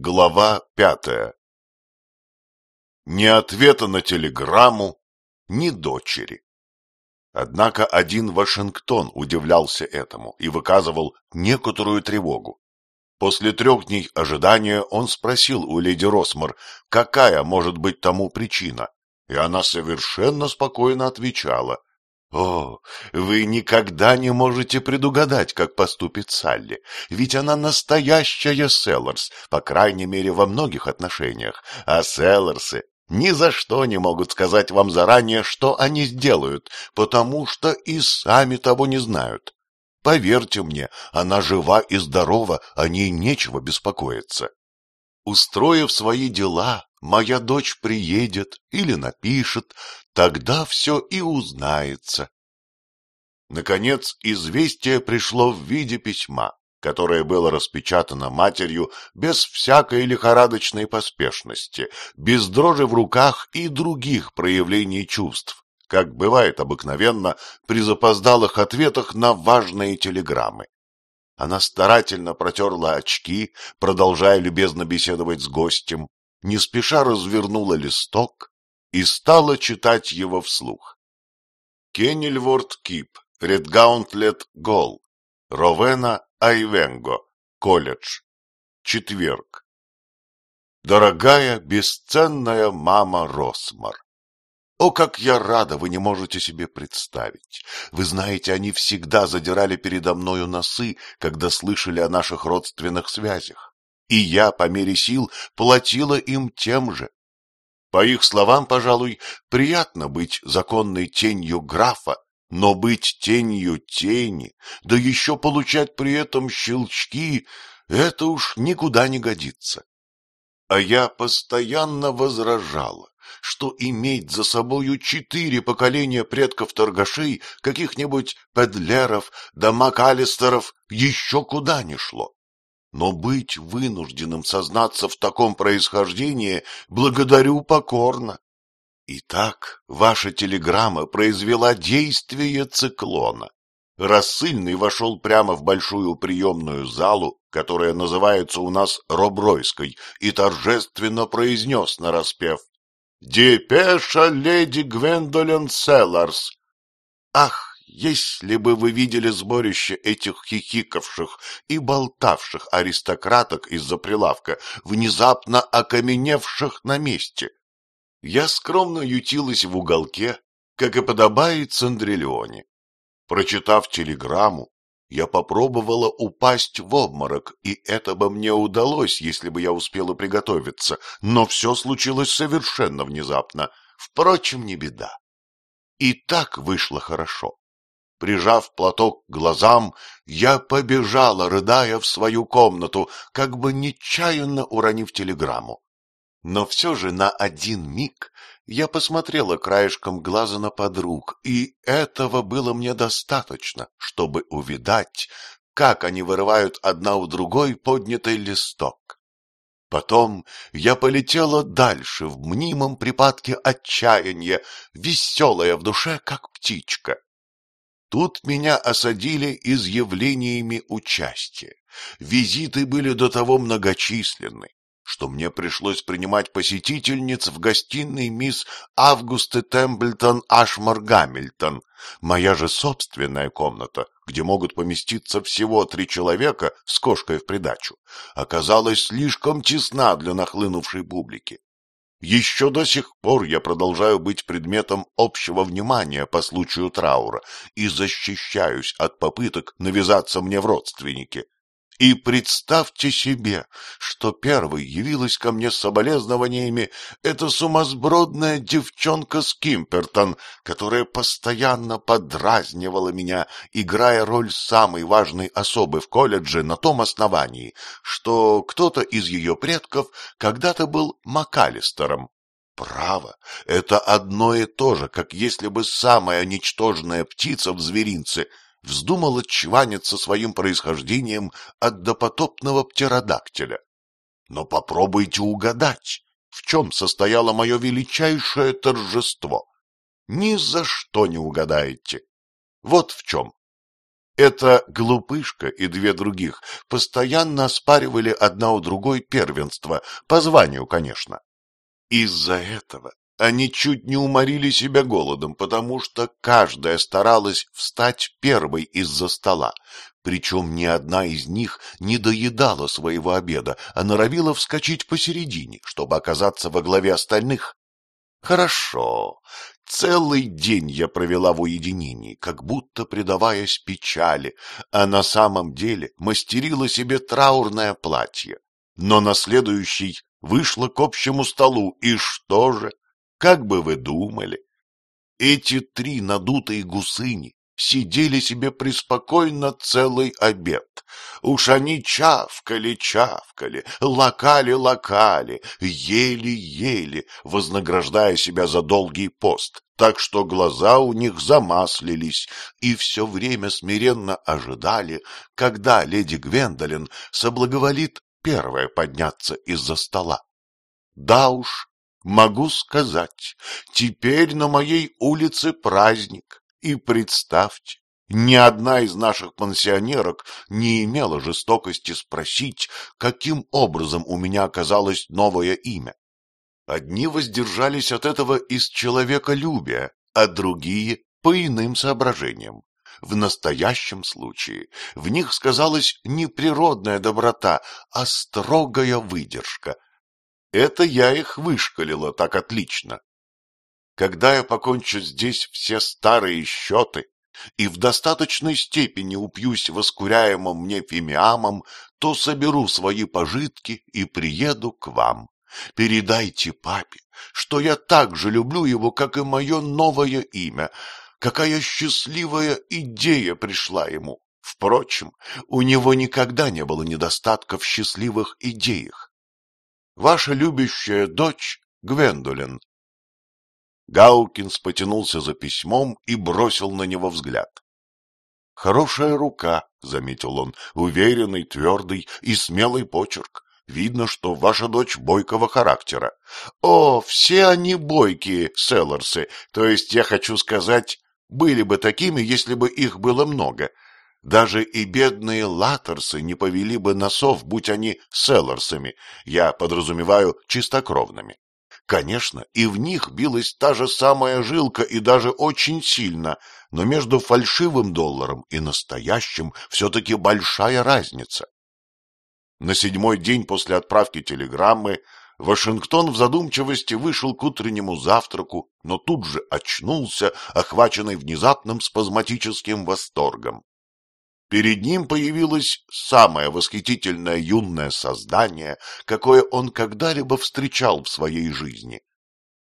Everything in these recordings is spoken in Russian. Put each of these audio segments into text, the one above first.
Глава пятая Ни ответа на телеграмму, ни дочери. Однако один Вашингтон удивлялся этому и выказывал некоторую тревогу. После трех дней ожидания он спросил у леди Росмар, какая может быть тому причина, и она совершенно спокойно отвечала. «О, вы никогда не можете предугадать, как поступит Салли, ведь она настоящая Селларс, по крайней мере, во многих отношениях, а Селларсы ни за что не могут сказать вам заранее, что они сделают, потому что и сами того не знают. Поверьте мне, она жива и здорова, о ней нечего беспокоиться. Устроив свои дела, моя дочь приедет или напишет, тогда все и узнается. Наконец, известие пришло в виде письма, которое было распечатано матерью без всякой лихорадочной поспешности, без дрожи в руках и других проявлений чувств, как бывает обыкновенно при запоздалых ответах на важные телеграммы. Она старательно протерла очки, продолжая любезно беседовать с гостем, не спеша развернула листок и стала читать его вслух. Кеннельворд Кип, Редгаунтлет Гол, Ровена Айвенго, колледж, четверг. Дорогая, бесценная мама Росмар, о, как я рада, вы не можете себе представить. Вы знаете, они всегда задирали передо мною носы, когда слышали о наших родственных связях. И я, по мере сил, платила им тем же. По их словам, пожалуй, приятно быть законной тенью графа, но быть тенью тени, да еще получать при этом щелчки, это уж никуда не годится. А я постоянно возражала, что иметь за собою четыре поколения предков-торгашей, каких-нибудь Педлеров да Макалистеров, еще куда ни шло. Но быть вынужденным сознаться в таком происхождении благодарю покорно. Итак, ваша телеграмма произвела действие циклона. Рассыльный вошел прямо в большую приемную залу, которая называется у нас Робройской, и торжественно произнес нараспев «Депеша леди Гвендолен Селларс». Ах, если бы вы видели сборище этих хихикавших и болтавших аристократок из-за прилавка, внезапно окаменевших на месте. Я скромно ютилась в уголке, как и подобает Сандрелионе. Прочитав телеграмму, я попробовала упасть в обморок, и это бы мне удалось, если бы я успела приготовиться, но все случилось совершенно внезапно. Впрочем, не беда. И так вышло хорошо. Прижав платок к глазам, я побежала, рыдая в свою комнату, как бы нечаянно уронив телеграмму. Но все же на один миг я посмотрела краешком глаза на подруг, и этого было мне достаточно, чтобы увидать, как они вырывают одна у другой поднятый листок. Потом я полетела дальше в мнимом припадке отчаяния, веселая в душе, как птичка. Тут меня осадили изъявлениями участия. Визиты были до того многочисленны, что мне пришлось принимать посетительниц в гостиной мисс Августы Темблтон Ашмар Гамильтон, моя же собственная комната, где могут поместиться всего три человека с кошкой в придачу, оказалась слишком тесна для нахлынувшей публики. Еще до сих пор я продолжаю быть предметом общего внимания по случаю траура и защищаюсь от попыток навязаться мне в родственники. И представьте себе, что первой явилась ко мне с соболезнованиями эта сумасбродная девчонка Скимпертон, которая постоянно подразнивала меня, играя роль самой важной особы в колледже на том основании, что кто-то из ее предков когда-то был Макалистером. Право, это одно и то же, как если бы самая ничтожная птица в зверинце — вздумал отчеваниться своим происхождением от допотопного птеродактиля. Но попробуйте угадать, в чем состояло мое величайшее торжество. Ни за что не угадаете. Вот в чем. Эта глупышка и две других постоянно оспаривали одна у другой первенство, по званию, конечно. Из-за этого они чуть не уморили себя голодом, потому что каждая старалась встать первой из-за стола, причем ни одна из них не доедала своего обеда, а норовила вскочить посередине, чтобы оказаться во главе остальных. Хорошо, Целый день я провела в уединении, как будто предаваясь печали, а на самом деле мастерила себе траурное платье. Но на следующий вышла к общему столу, и что же? Как бы вы думали? Эти три надутые гусыни сидели себе преспокойно целый обед. Уж они чавкали-чавкали, лакали-лакали, ели-ели, вознаграждая себя за долгий пост, так что глаза у них замаслились и все время смиренно ожидали, когда леди Гвендолин соблаговолит первая подняться из-за стола. Да уж, могу сказать, теперь на моей улице праздник, и представьте, ни одна из наших пансионерок не имела жестокости спросить, каким образом у меня оказалось новое имя. Одни воздержались от этого из человеколюбия, а другие — по иным соображениям. В настоящем случае в них сказалась не природная доброта, а строгая выдержка. Это я их вышкалила так отлично. Когда я покончу здесь все старые счеты и в достаточной степени упьюсь воскуряемым мне фимиамом, то соберу свои пожитки и приеду к вам. Передайте папе, что я так же люблю его, как и мое новое имя. Какая счастливая идея пришла ему. Впрочем, у него никогда не было недостатка в счастливых идеях. Ваша любящая дочь Гвендолин Гаукинс потянулся за письмом и бросил на него взгляд. «Хорошая рука», — заметил он, — «уверенный, твердый и смелый почерк. Видно, что ваша дочь бойкого характера». «О, все они бойкие, Селларсы, то есть, я хочу сказать, были бы такими, если бы их было много. Даже и бедные латерсы не повели бы носов, будь они селларсами, я подразумеваю чистокровными. Конечно, и в них билась та же самая жилка и даже очень сильно, но между фальшивым долларом и настоящим все-таки большая разница. На седьмой день после отправки телеграммы Вашингтон в задумчивости вышел к утреннему завтраку, но тут же очнулся, охваченный внезапным спазматическим восторгом. Перед ним появилось самое восхитительное юное создание, какое он когда-либо встречал в своей жизни.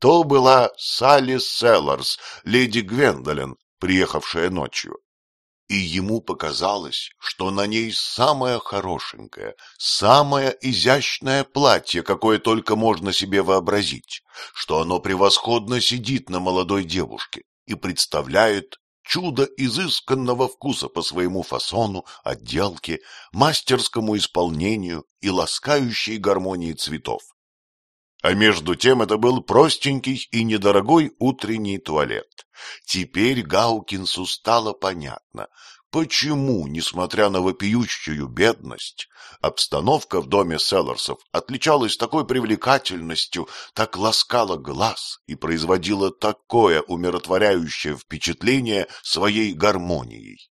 То была Салли Селларс, леди Гвендолин, приехавшая ночью. И ему показалось, что на ней самое хорошенькое, самое изящное платье, какое только можно себе вообразить, что оно превосходно сидит на молодой девушке и представляет чудо изысканного вкуса по своему фасону, отделке, мастерскому исполнению и ласкающей гармонии цветов. А между тем это был простенький и недорогой утренний туалет. Теперь Гаукинсу стало понятно, Почему, несмотря на вопиющую бедность, обстановка в доме Селларсов отличалась такой привлекательностью, так ласкала глаз и производила такое умиротворяющее впечатление своей гармонией?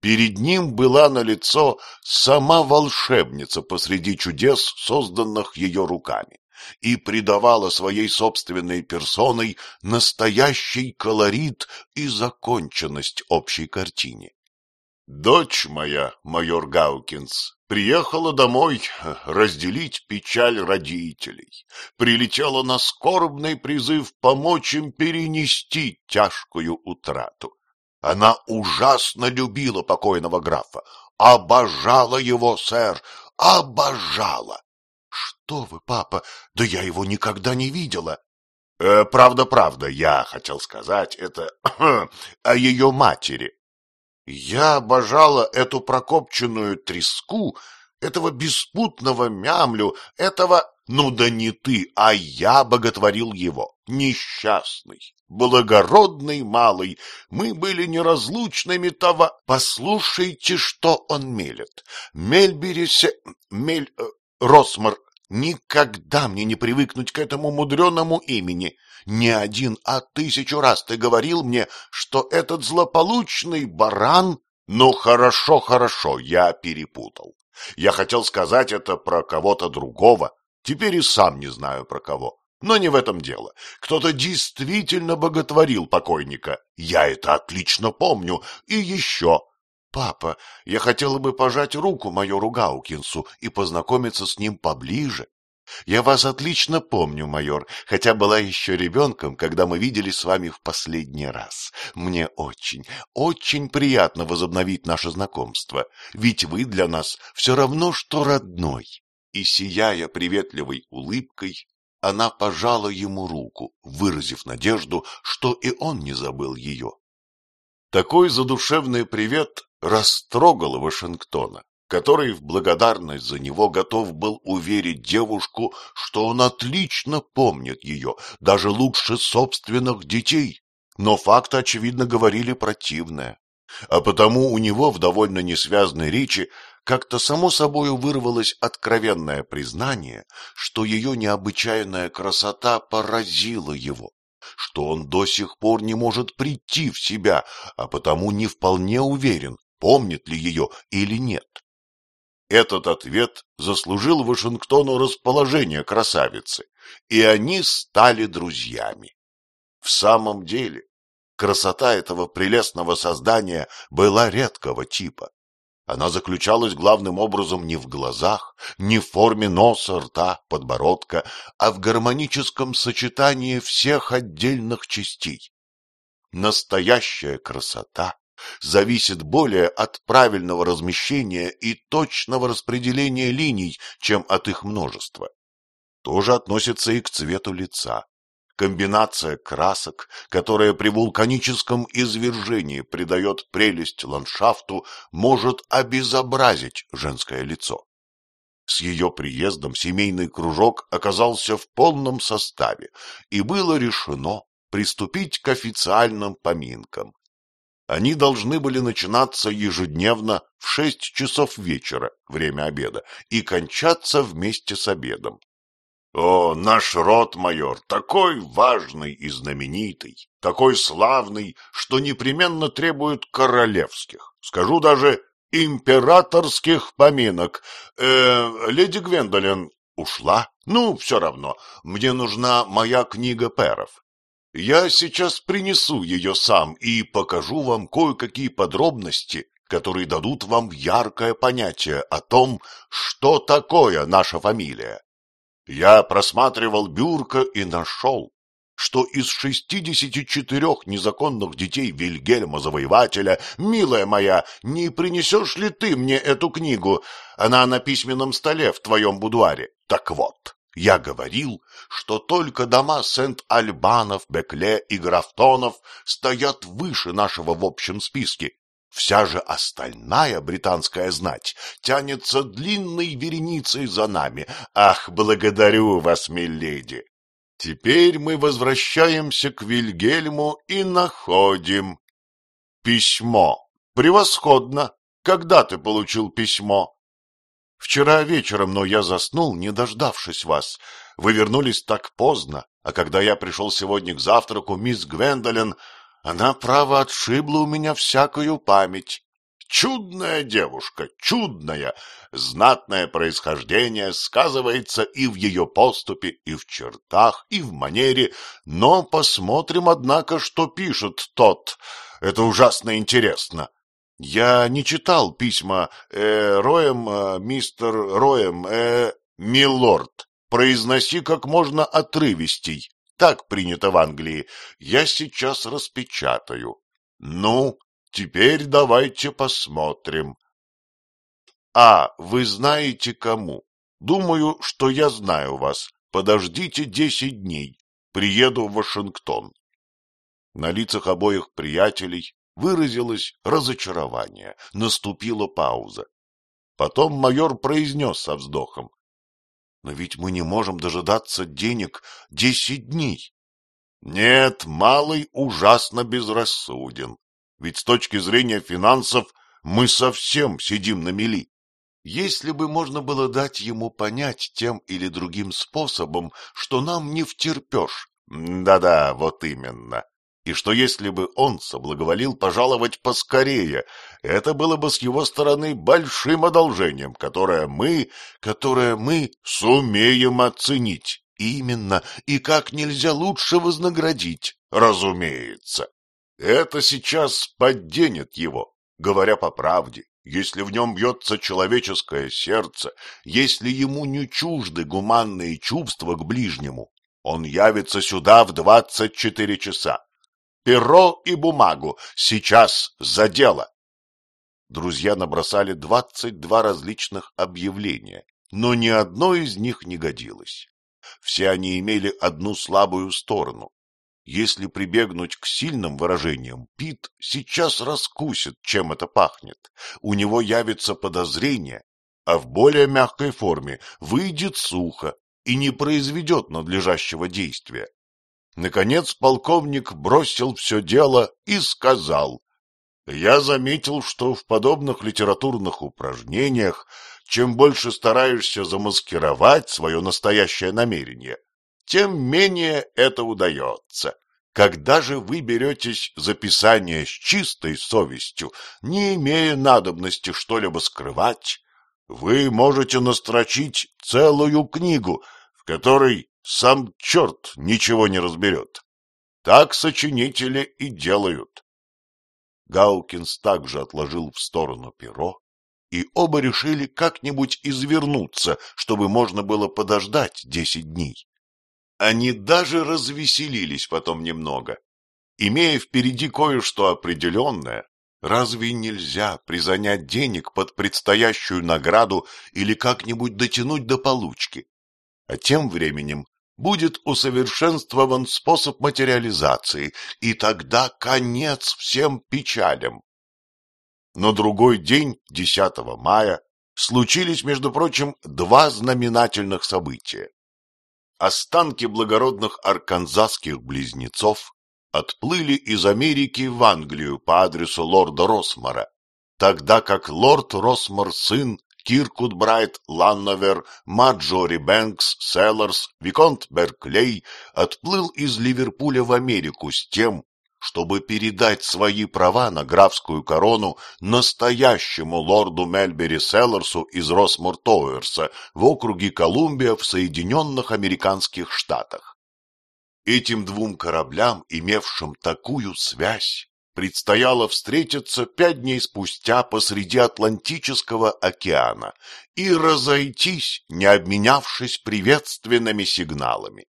Перед ним была налицо сама волшебница посреди чудес, созданных ее руками, и придавала своей собственной персоной настоящий колорит и законченность общей картине. Дочь моя, майор Гаукинс, приехала домой разделить печаль родителей. Прилетела на скорбный призыв помочь им перенести тяжкую утрату. Она ужасно любила покойного графа, обожала его, сэр, обожала. Что вы, папа, да я его никогда не видела. Э, правда, правда, я хотел сказать это о ее матери. Я обожала эту прокопченную треску, этого беспутного мямлю, этого... Ну да не ты, а я боготворил его, несчастный, благородный малый. Мы были неразлучными того... Послушайте, что он мелет. Мельбересе... Мель... Э, Росмар... Никогда мне не привыкнуть к этому мудреному имени. Не один, а тысячу раз ты говорил мне, что этот злополучный баран... Ну, хорошо, хорошо, я перепутал. Я хотел сказать это про кого-то другого, теперь и сам не знаю про кого. Но не в этом дело. Кто-то действительно боготворил покойника. Я это отлично помню. И еще. Папа, я хотела бы пожать руку майору Гаукинсу и познакомиться с ним поближе. Я вас отлично помню, майор, хотя была еще ребенком, когда мы виделись с вами в последний раз. Мне очень, очень приятно возобновить наше знакомство, ведь вы для нас все равно, что родной. И, сияя приветливой улыбкой, она пожала ему руку, выразив надежду, что и он не забыл ее. Такой задушевный привет растрогал Вашингтона который в благодарность за него готов был уверить девушку, что он отлично помнит ее, даже лучше собственных детей. Но факты, очевидно, говорили противное. А потому у него в довольно несвязной речи как-то само собою вырвалось откровенное признание, что ее необычайная красота поразила его, что он до сих пор не может прийти в себя, а потому не вполне уверен, помнит ли ее или нет. Этот ответ заслужил Вашингтону расположение красавицы, и они стали друзьями. В самом деле, красота этого прелестного создания была редкого типа. Она заключалась главным образом не в глазах, не в форме носа, рта, подбородка, а в гармоническом сочетании всех отдельных частей. Настоящая красота зависит более от правильного размещения и точного распределения линий, чем от их множества. То же относится и к цвету лица. Комбинация красок, которая при вулканическом извержении придает прелесть ландшафту, может обезобразить женское лицо. С ее приездом семейный кружок оказался в полном составе, и было решено приступить к официальным поминкам. Они должны были начинаться ежедневно в шесть часов вечера, время обеда, и кончаться вместе с обедом. О, наш род, майор, такой важный и знаменитый, такой славный, что непременно требует королевских, скажу даже императорских поминок. Э, леди Гвендолин ушла? Ну, все равно, мне нужна моя книга перов. Я сейчас принесу ее сам и покажу вам кое-какие подробности, которые дадут вам яркое понятие о том, что такое наша фамилия. Я просматривал Бюрка и нашел, что из шестидесяти четырех незаконных детей Вильгельма Завоевателя, милая моя, не принесешь ли ты мне эту книгу? Она на письменном столе в твоем будуаре. Так вот, я говорил, что только дома Сент-Альбанов, Бекле и Графтонов стоят выше нашего в общем списке. Вся же остальная британская знать тянется длинной вереницей за нами. Ах, благодарю вас, миледи! Теперь мы возвращаемся к Вильгельму и находим письмо. Превосходно! Когда ты получил письмо? Вчера вечером, но я заснул, не дождавшись вас. Вы вернулись так поздно, а когда я пришел сегодня к завтраку, мисс Гвендолин, она, право, отшибла у меня всякую память. Чудная девушка, чудная, знатное происхождение сказывается и в ее поступе, и в чертах, и в манере, но посмотрим, однако, что пишет тот. Это ужасно интересно. Я не читал письма э, Роем, э, мистер Роем, э, милорд. Произноси как можно отрывистей. Так принято в Англии. Я сейчас распечатаю. Ну, теперь давайте посмотрим. А, вы знаете кому? Думаю, что я знаю вас. Подождите десять дней. Приеду в Вашингтон. На лицах обоих приятелей выразилось разочарование, наступила пауза. Потом майор произнес со вздохом. — Но ведь мы не можем дожидаться денег десять дней. Нет, малый ужасно безрассуден. Ведь с точки зрения финансов мы совсем сидим на мели. Если бы можно было дать ему понять тем или другим способом, что нам не втерпешь. Да-да, вот именно. И что если бы он соблаговолил пожаловать поскорее, это было бы с его стороны большим одолжением, которое мы, которое мы сумеем оценить. Именно, и как нельзя лучше вознаградить, разумеется. Это сейчас подденет его, говоря по правде. Если в нем бьется человеческое сердце, если ему не чужды гуманные чувства к ближнему, он явится сюда в двадцать четыре часа. Перо и бумагу сейчас за дело. Друзья набросали двадцать два различных объявления, но ни одно из них не годилось. Все они имели одну слабую сторону если прибегнуть к сильным выражениям, Пит сейчас раскусит, чем это пахнет. У него явится подозрение, а в более мягкой форме выйдет сухо и не произведет надлежащего действия. Наконец полковник бросил все дело и сказал, «Я заметил, что в подобных литературных упражнениях, чем больше стараешься замаскировать свое настоящее намерение, тем менее это удается. Когда же вы беретесь за писание с чистой совестью, не имея надобности что-либо скрывать, вы можете настрочить целую книгу, в которой сам черт ничего не разберет. Так сочинители и делают. Гаукинс также отложил в сторону перо, и оба решили как-нибудь извернуться, чтобы можно было подождать десять дней. Они даже развеселились потом немного. Имея впереди кое-что определенное, разве нельзя призанять денег под предстоящую награду или как-нибудь дотянуть до получки? А тем временем будет усовершенствован способ материализации, и тогда конец всем печалям. На другой день, 10 мая, случились, между прочим, два знаменательных события останки благородных арканзасских близнецов отплыли из Америки в Англию по адресу лорда Росмора, тогда как лорд Росмор сын Киркадбрайт Ллановер Марджорибэнкс Селлерс, Виконт Берклей отплыл из Ливерпуля в Америку с тем, чтобы передать свои права на графскую корону настоящему лорду Мельбери Селлерсу из Росмор-Тоуэрса в округе Колумбия в Соединенных Американских Штатах. Этим двум кораблям, имевшим такую связь, предстояло встретиться пять дней спустя посреди Атлантического океана и разойтись, не обменявшись приветственными сигналами.